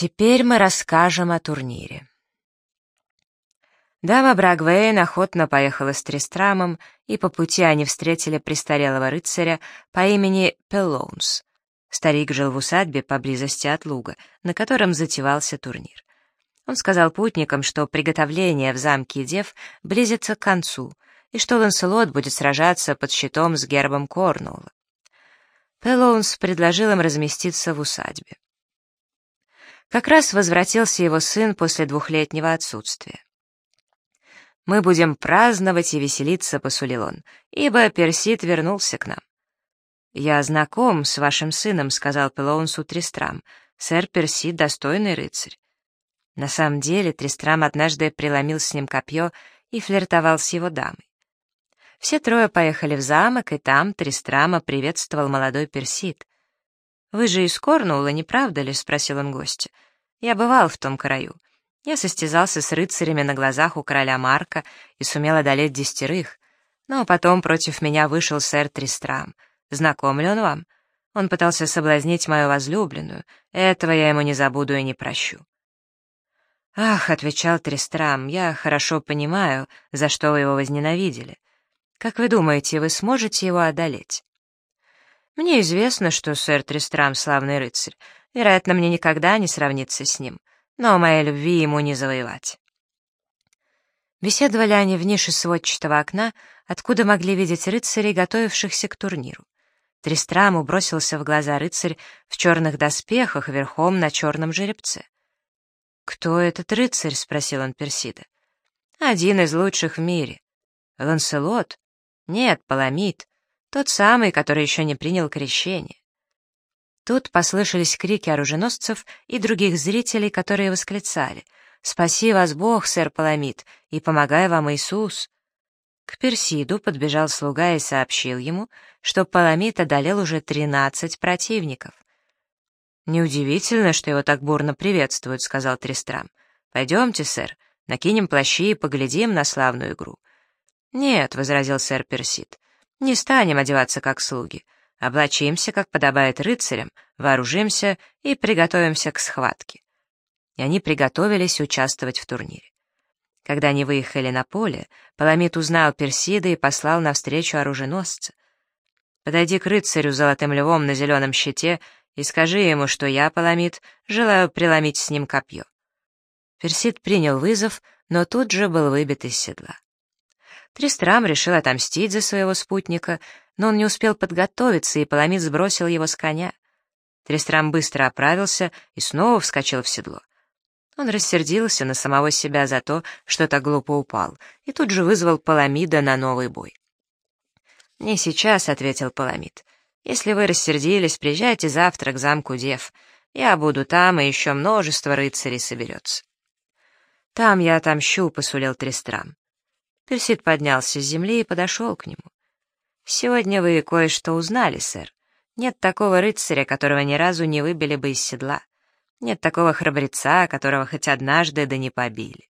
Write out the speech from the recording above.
Теперь мы расскажем о турнире. Дама Брагвейн охотно поехала с Тристрамом, и по пути они встретили престарелого рыцаря по имени Пеллоунс. Старик жил в усадьбе поблизости от луга, на котором затевался турнир. Он сказал путникам, что приготовление в замке Дев близится к концу, и что Ланселот будет сражаться под щитом с гербом Корнуолла. Пеллоунс предложил им разместиться в усадьбе. Как раз возвратился его сын после двухлетнего отсутствия. «Мы будем праздновать и веселиться», — посулил он, — «ибо Персид вернулся к нам». «Я знаком с вашим сыном», — сказал Пелоунсу Тристрам. «Сэр Персид — достойный рыцарь». На самом деле Тристрам однажды преломил с ним копье и флиртовал с его дамой. Все трое поехали в замок, и там Тристрама приветствовал молодой Персид. «Вы же из Корнуула, не правда ли?» — спросил он гостя. «Я бывал в том краю. Я состязался с рыцарями на глазах у короля Марка и сумел одолеть десятерых. Но потом против меня вышел сэр Тристрам. Знаком ли он вам? Он пытался соблазнить мою возлюбленную. Этого я ему не забуду и не прощу». «Ах», — отвечал Тристрам, — «я хорошо понимаю, за что вы его возненавидели. Как вы думаете, вы сможете его одолеть?» Мне известно, что сэр Тристрам — славный рыцарь. Вероятно, мне никогда не сравниться с ним, но моей любви ему не завоевать. Беседовали они в нише сводчатого окна, откуда могли видеть рыцарей, готовившихся к турниру. Тристраму бросился в глаза рыцарь в черных доспехах верхом на черном жеребце. «Кто этот рыцарь?» — спросил он Персида. «Один из лучших в мире». «Ланселот?» «Нет, Паламид. Тот самый, который еще не принял крещение. Тут послышались крики оруженосцев и других зрителей, которые восклицали «Спаси вас Бог, сэр Паламид, и помогай вам Иисус!» К Персиду подбежал слуга и сообщил ему, что Паламид одолел уже тринадцать противников. «Неудивительно, что его так бурно приветствуют», — сказал Тристрам. «Пойдемте, сэр, накинем плащи и поглядим на славную игру». «Нет», — возразил сэр Персид, не станем одеваться как слуги. Облачимся, как подобает рыцарям, вооружимся и приготовимся к схватке. И они приготовились участвовать в турнире. Когда они выехали на поле, Паламид узнал Персида и послал навстречу оруженосца. «Подойди к рыцарю с золотым львом на зеленом щите и скажи ему, что я, Паламид, желаю преломить с ним копье». Персид принял вызов, но тут же был выбит из седла. Тристрам решил отомстить за своего спутника, но он не успел подготовиться, и Паламид сбросил его с коня. Тристрам быстро оправился и снова вскочил в седло. Он рассердился на самого себя за то, что так глупо упал, и тут же вызвал Паламида на новый бой. «Не сейчас», — ответил Паламид. «Если вы рассердились, приезжайте завтра к замку Дев. Я буду там, и еще множество рыцарей соберется». «Там я отомщу», — посулил Тристрам. Персид поднялся с земли и подошел к нему. «Сегодня вы кое-что узнали, сэр. Нет такого рыцаря, которого ни разу не выбили бы из седла. Нет такого храбреца, которого хоть однажды да не побили.